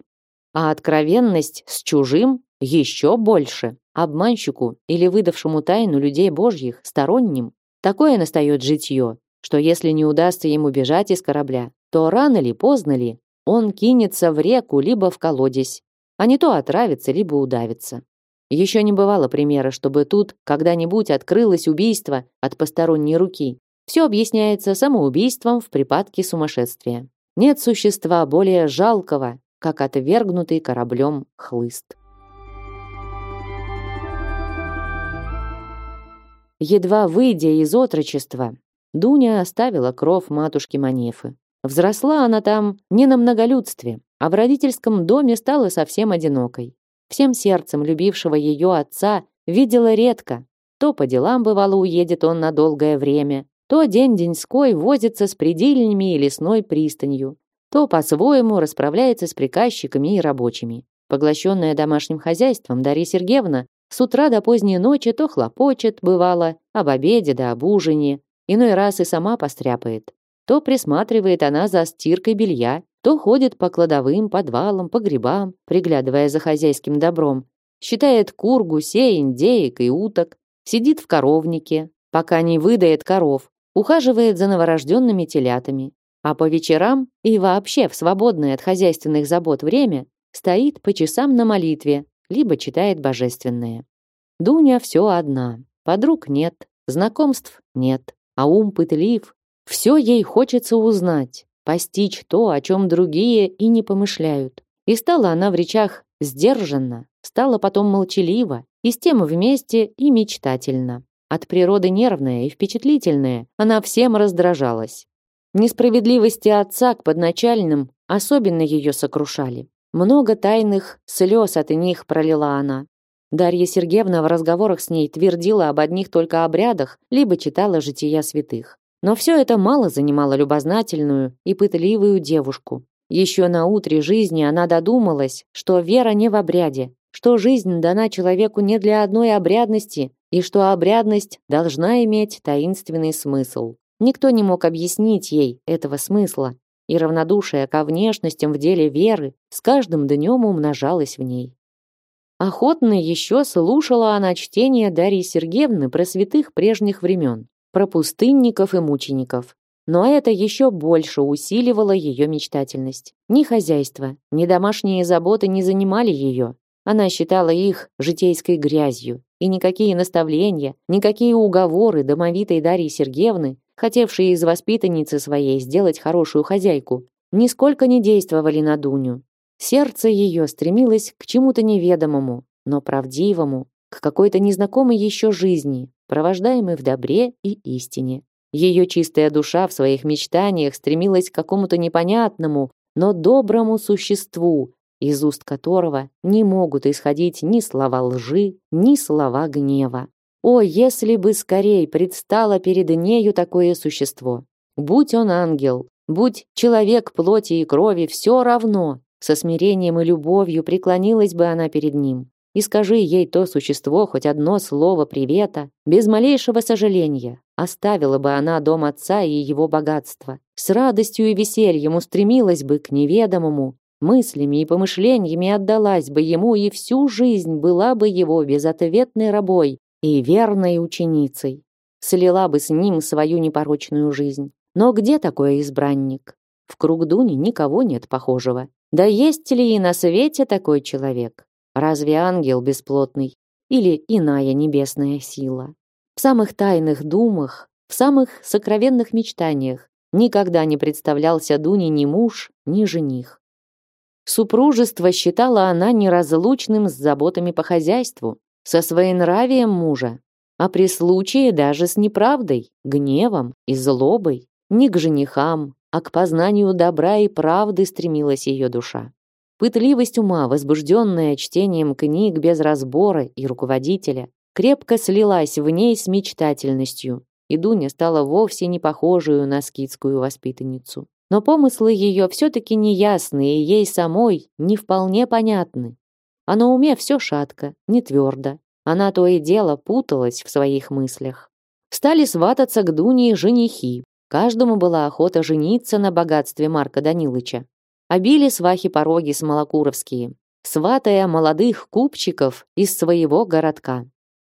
А откровенность с чужим еще больше. Обманщику или выдавшему тайну людей божьих сторонним такое настает житье, что если не удастся ему бежать из корабля, то рано ли, поздно ли, он кинется в реку либо в колодец, а не то отравится, либо удавится. Еще не бывало примера, чтобы тут когда-нибудь открылось убийство от посторонней руки. Все объясняется самоубийством в припадке сумасшествия. Нет существа более жалкого, как отвергнутый кораблем хлыст. Едва выйдя из отрочества, Дуня оставила кров матушки Манефы. Взросла она там не на многолюдстве, а в родительском доме стала совсем одинокой всем сердцем любившего ее отца, видела редко. То по делам бывало уедет он на долгое время, то день-деньской возится с предельными и лесной пристанью, то по-своему расправляется с приказчиками и рабочими. Поглощенная домашним хозяйством, Дарья Сергеевна с утра до поздней ночи то хлопочет, бывало, об обеде да об ужине, иной раз и сама постряпает. То присматривает она за стиркой белья, то ходит по кладовым, подвалам, погребам, приглядывая за хозяйским добром, считает кур, гусей, индеек и уток, сидит в коровнике, пока не выдает коров, ухаживает за новорожденными телятами, а по вечерам и вообще в свободное от хозяйственных забот время стоит по часам на молитве, либо читает божественное. Дуня все одна, подруг нет, знакомств нет, а ум пытлив, все ей хочется узнать, постичь то, о чем другие и не помышляют. И стала она в речах сдержанно, стала потом молчалива, и с тем вместе и мечтательно. От природы нервная и впечатлительная, она всем раздражалась. Несправедливости отца к подначальным особенно ее сокрушали. Много тайных слез от них пролила она. Дарья Сергеевна в разговорах с ней твердила об одних только обрядах, либо читала жития святых. Но все это мало занимало любознательную и пытливую девушку. Еще на утре жизни она додумалась, что вера не в обряде, что жизнь дана человеку не для одной обрядности, и что обрядность должна иметь таинственный смысл. Никто не мог объяснить ей этого смысла, и равнодушие ко внешностям в деле веры с каждым днем умножалось в ней. Охотно еще слушала она чтение Дарьи Сергеевны про святых прежних времен про пустынников и мучеников. Но это еще больше усиливало ее мечтательность. Ни хозяйство, ни домашние заботы не занимали ее. Она считала их житейской грязью, и никакие наставления, никакие уговоры домовитой Дарьи Сергеевны, хотевшие из воспитанницы своей сделать хорошую хозяйку, нисколько не действовали на Дуню. Сердце ее стремилось к чему-то неведомому, но правдивому, к какой-то незнакомой еще жизни, провождаемой в добре и истине. Ее чистая душа в своих мечтаниях стремилась к какому-то непонятному, но доброму существу, из уст которого не могут исходить ни слова лжи, ни слова гнева. О, если бы скорей предстало перед нею такое существо! Будь он ангел, будь человек плоти и крови, все равно, со смирением и любовью преклонилась бы она перед ним и скажи ей то существо хоть одно слово привета, без малейшего сожаления, оставила бы она дом отца и его богатство. С радостью и весельем устремилась бы к неведомому, мыслями и помышлениями отдалась бы ему и всю жизнь была бы его безответной рабой и верной ученицей. Слила бы с ним свою непорочную жизнь. Но где такой избранник? В круг Дуни никого нет похожего. Да есть ли и на свете такой человек? Разве ангел бесплотный или иная небесная сила? В самых тайных думах, в самых сокровенных мечтаниях никогда не представлялся Дуне ни муж, ни жених. Супружество считала она неразлучным с заботами по хозяйству, со своенравием мужа, а при случае даже с неправдой, гневом и злобой. Не к женихам, а к познанию добра и правды стремилась ее душа. Пытливость ума, возбужденная чтением книг без разбора и руководителя, крепко слилась в ней с мечтательностью, и Дуня стала вовсе не похожую на скидскую воспитанницу. Но помыслы ее все-таки неясны и ей самой не вполне понятны. А на уме все шатко, не твердо. Она то и дело путалась в своих мыслях. Стали свататься к Дуне женихи. Каждому была охота жениться на богатстве Марка Данилыча обили свахи-пороги смолокуровские, сватая молодых купчиков из своего городка.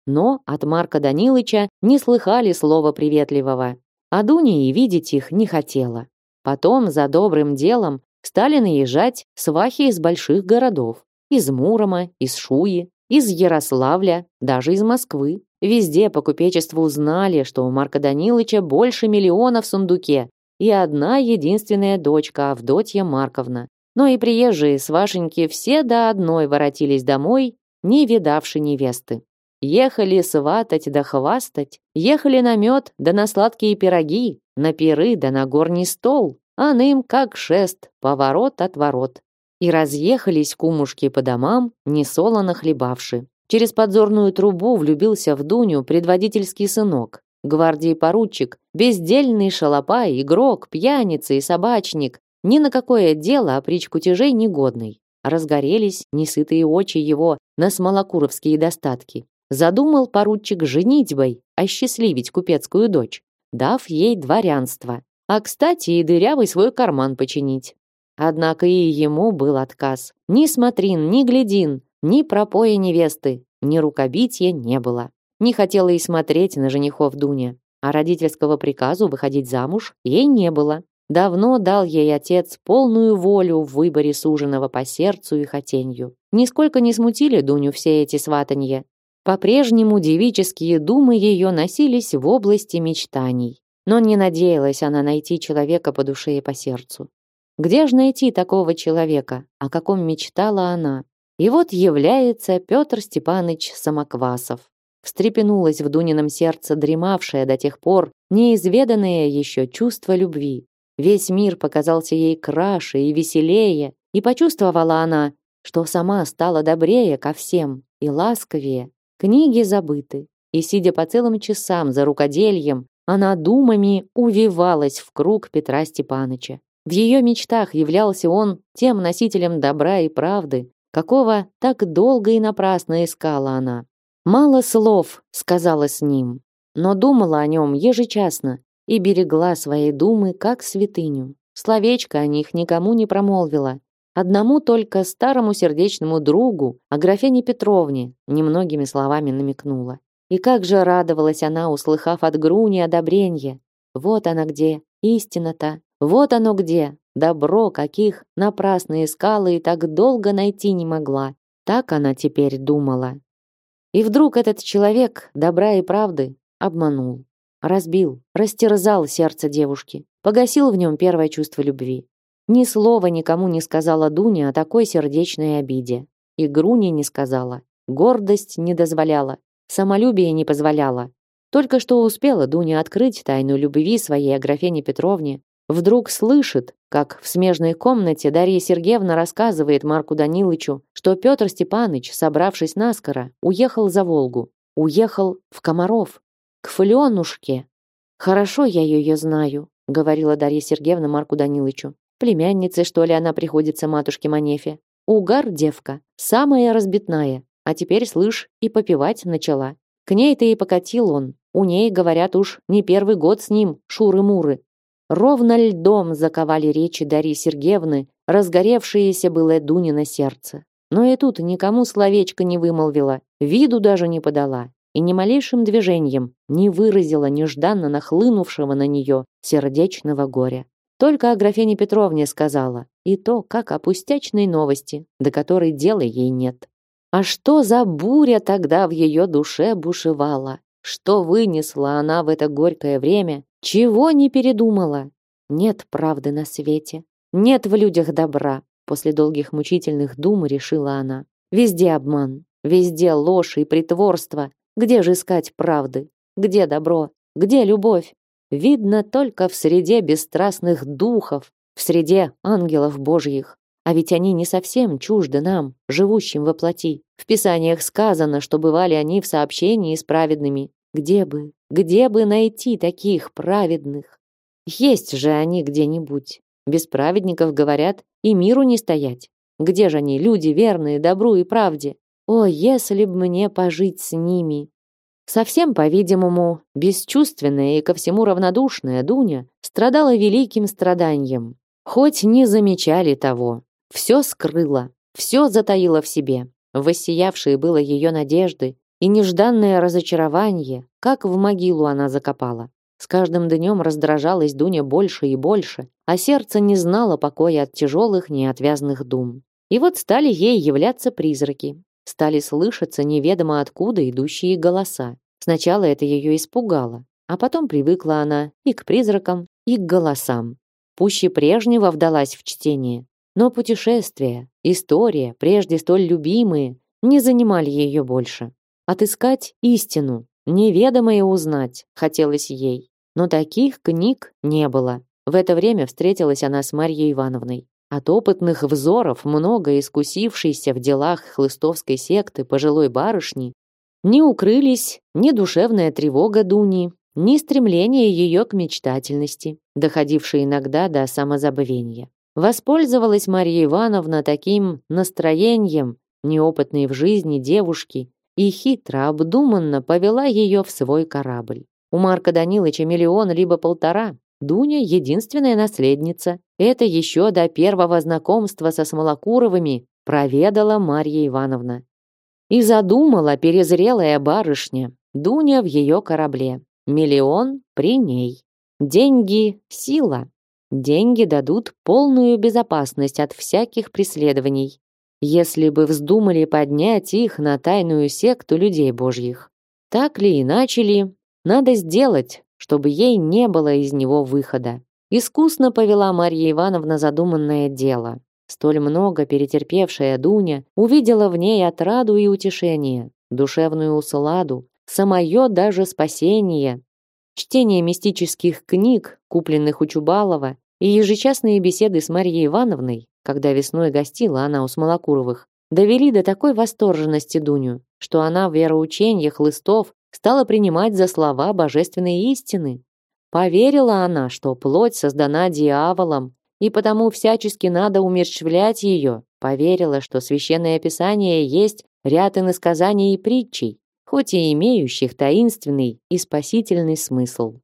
Но от Марка Данилыча не слыхали слова приветливого, а Дуня и видеть их не хотела. Потом за добрым делом стали наезжать свахи из больших городов, из Мурома, из Шуи, из Ярославля, даже из Москвы. Везде по купечеству узнали, что у Марка Данилыча больше миллиона в сундуке, и одна единственная дочка Авдотья Марковна. Но и приезжие с Вашеньки все до одной воротились домой, не видавши невесты. Ехали сватать да хвастать, ехали на мед да на сладкие пироги, на пиры да на горний стол, а ным как шест, поворот от ворот. И разъехались кумушки по домам, несолоно хлебавши. Через подзорную трубу влюбился в Дуню предводительский сынок, Гвардии поручик, бездельный шалопай, игрок, пьяница и собачник, ни на какое дело опричь кутежей негодный. Разгорелись несытые очи его на смолокуровские достатки. Задумал поручик женитьбой осчастливить купецкую дочь, дав ей дворянство, а, кстати, и дырявый свой карман починить. Однако и ему был отказ. Ни смотрин, ни глядин, ни пропоя невесты, ни рукобития не было. Не хотела и смотреть на женихов Дуня. а родительского приказу выходить замуж ей не было. Давно дал ей отец полную волю в выборе суженого по сердцу и хотенью. Нисколько не смутили Дуню все эти сватанья. По-прежнему девические думы ее носились в области мечтаний. Но не надеялась она найти человека по душе и по сердцу. Где же найти такого человека, о каком мечтала она? И вот является Петр Степанович Самоквасов. Встрепенулось в Дунином сердце дремавшее до тех пор неизведанное еще чувство любви. Весь мир показался ей краше и веселее, и почувствовала она, что сама стала добрее ко всем и ласковее. Книги забыты, и, сидя по целым часам за рукодельем, она думами увивалась в круг Петра Степаныча. В ее мечтах являлся он тем носителем добра и правды, какого так долго и напрасно искала она. Мало слов сказала с ним, но думала о нем ежечасно и берегла свои думы как святыню. Словечко о них никому не промолвила. Одному только старому сердечному другу, а графине Петровне, немногими словами намекнула. И как же радовалась она, услыхав от Груни одобренье. Вот она где, истина-то, вот оно где, добро, каких напрасно искала и так долго найти не могла. Так она теперь думала. И вдруг этот человек добра и правды обманул, разбил, растерзал сердце девушки, погасил в нем первое чувство любви. Ни слова никому не сказала Дуня о такой сердечной обиде. И Груни не сказала. Гордость не дозволяла, самолюбие не позволяло. Только что успела Дуня открыть тайну любви своей Аграфене Петровне, Вдруг слышит, как в смежной комнате Дарья Сергеевна рассказывает Марку Данилычу, что Петр Степаныч, собравшись наскоро, уехал за Волгу. Уехал в Комаров, к Фленушке. «Хорошо я ее знаю», — говорила Дарья Сергеевна Марку Данилычу. «Племяннице, что ли, она приходится матушке Манефе? Угар девка, самая разбитная, а теперь, слышь, и попивать начала. К ней-то и покатил он. У ней, говорят уж, не первый год с ним, шуры-муры. Ровно льдом заковали речи Дарьи Сергеевны, разгоревшееся было Дунино сердце. Но и тут никому словечко не вымолвила, виду даже не подала и ни малейшим движением не выразила нежданно нахлынувшего на нее сердечного горя. Только о графине Петровне сказала, и то, как о пустячной новости, до которой дела ей нет. А что за буря тогда в ее душе бушевала? Что вынесла она в это горькое время чего не передумала? Нет правды на свете. Нет в людях добра. После долгих мучительных дум решила она. Везде обман, везде ложь и притворство. Где же искать правды? Где добро? Где любовь? Видно только в среде бесстрастных духов, в среде ангелов божьих. А ведь они не совсем чужды нам, живущим во плоти. В писаниях сказано, что бывали они в сообщении с праведными. Где бы, где бы найти таких праведных? Есть же они где-нибудь. Без праведников, говорят, и миру не стоять. Где же они, люди верные добру и правде? О, если б мне пожить с ними! Совсем, по-видимому, бесчувственная и ко всему равнодушная Дуня страдала великим страданием. Хоть не замечали того. Все скрыла, все затаила в себе. Воссиявшие было ее надежды, и нежданное разочарование, как в могилу она закопала. С каждым днем раздражалась Дуня больше и больше, а сердце не знало покоя от тяжелых, неотвязных дум. И вот стали ей являться призраки. Стали слышаться неведомо откуда идущие голоса. Сначала это ее испугало, а потом привыкла она и к призракам, и к голосам. Пуще прежнего вдалась в чтение. Но путешествия, история, прежде столь любимые, не занимали ее больше. Отыскать истину, неведомое узнать, хотелось ей. Но таких книг не было. В это время встретилась она с Марьей Ивановной. От опытных взоров, много искусившейся в делах хлыстовской секты пожилой барышни, не укрылись ни душевная тревога Дуни, ни стремление ее к мечтательности, доходившее иногда до самозабвения. Воспользовалась Марья Ивановна таким настроением неопытной в жизни девушки и хитро, обдуманно повела ее в свой корабль. У Марка Данилыча миллион либо полтора. Дуня — единственная наследница. Это еще до первого знакомства со Смолокуровыми проведала Марья Ивановна. И задумала перезрелая барышня, Дуня в ее корабле. миллион при ней. Деньги – сила. Деньги дадут полную безопасность от всяких преследований. Если бы вздумали поднять их на тайную секту людей божьих. Так ли иначе ли, надо сделать, чтобы ей не было из него выхода. Искусно повела Марья Ивановна задуманное дело. Столь много перетерпевшая Дуня увидела в ней отраду и утешение, душевную усладу, самое даже спасение. Чтение мистических книг, купленных у Чубалова, и ежечасные беседы с Марьей Ивановной, когда весной гостила она у Смолокуровых, довели до такой восторженности Дуню, что она в вероучениях лыстов стала принимать за слова божественной истины. Поверила она, что плоть создана дьяволом, и потому всячески надо умерщвлять ее. Поверила, что священное писание есть ряд иносказаний и притчей, хоть и имеющих таинственный и спасительный смысл.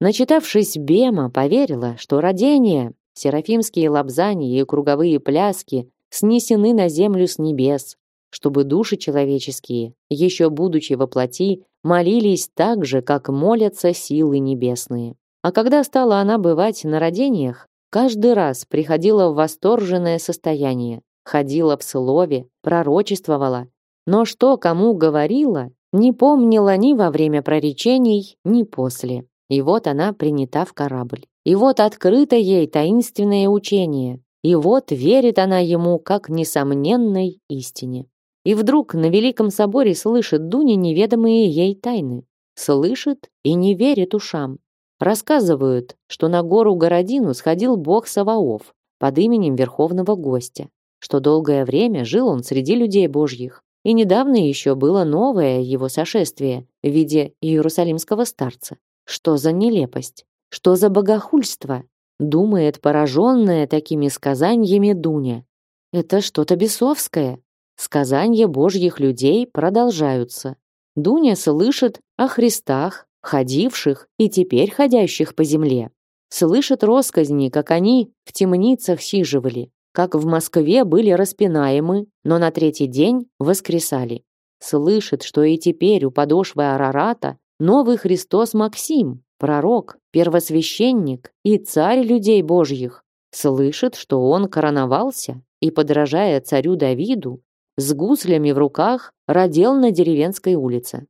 Начитавшись Бема, поверила, что родение, серафимские лапзания и круговые пляски снесены на землю с небес, чтобы души человеческие, еще будучи во плоти, молились так же, как молятся силы небесные. А когда стала она бывать на родениях, каждый раз приходила в восторженное состояние, ходила в слове, пророчествовала, но что кому говорила, не помнила ни во время проречений, ни после. И вот она принята в корабль. И вот открыто ей таинственное учение. И вот верит она ему как несомненной истине. И вдруг на Великом Соборе слышит Дуня неведомые ей тайны. Слышит и не верит ушам. Рассказывают, что на гору Городину сходил бог Саваоф под именем Верховного Гостя, что долгое время жил он среди людей божьих, и недавно еще было новое его сошествие в виде иерусалимского старца. Что за нелепость? Что за богохульство? Думает пораженная такими сказаниями Дуня. Это что-то бесовское. Сказания божьих людей продолжаются. Дуня слышит о Христах, ходивших и теперь ходящих по земле. Слышит росказни, как они в темницах сиживали, как в Москве были распинаемы, но на третий день воскресали. Слышит, что и теперь у подошвы Арарата новый Христос Максим, пророк, первосвященник и царь людей божьих. Слышит, что он короновался и, подражая царю Давиду, с гуслями в руках родил на деревенской улице.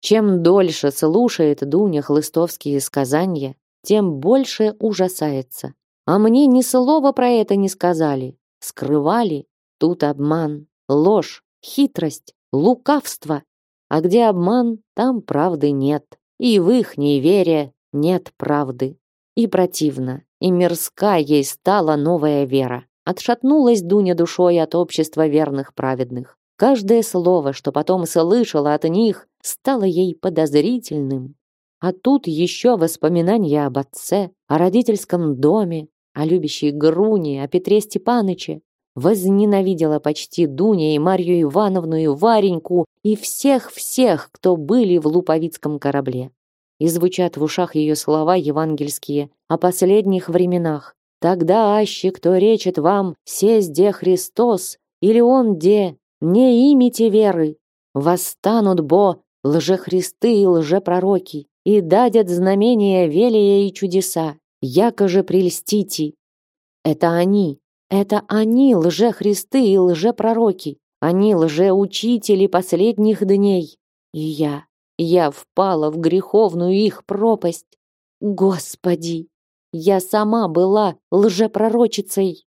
Чем дольше слушает Дуня хлыстовские сказания, тем больше ужасается. А мне ни слова про это не сказали. Скрывали. Тут обман, ложь, хитрость, лукавство. А где обман, там правды нет. И в их невере нет правды. И противно, и мерзка ей стала новая вера. Отшатнулась Дуня душой от общества верных праведных. Каждое слово, что потом слышала от них, стало ей подозрительным. А тут еще воспоминания об отце, о родительском доме, о любящей Груне, о Петре Степаныче. Возненавидела почти Дуня и Марью Ивановну и Вареньку и всех-всех, кто были в Луповицком корабле. И звучат в ушах ее слова евангельские о последних временах. «Тогда, аще кто речет вам, сесть де Христос, или он де, не имите веры, восстанут бо лжехристы и лжепророки, и дадят знамения велия и чудеса, яко же прельстите. Это они, это они, лжехристы и лжепророки, они лжеучители последних дней. И я, я впала в греховную их пропасть. Господи, я сама была лжепророчицей.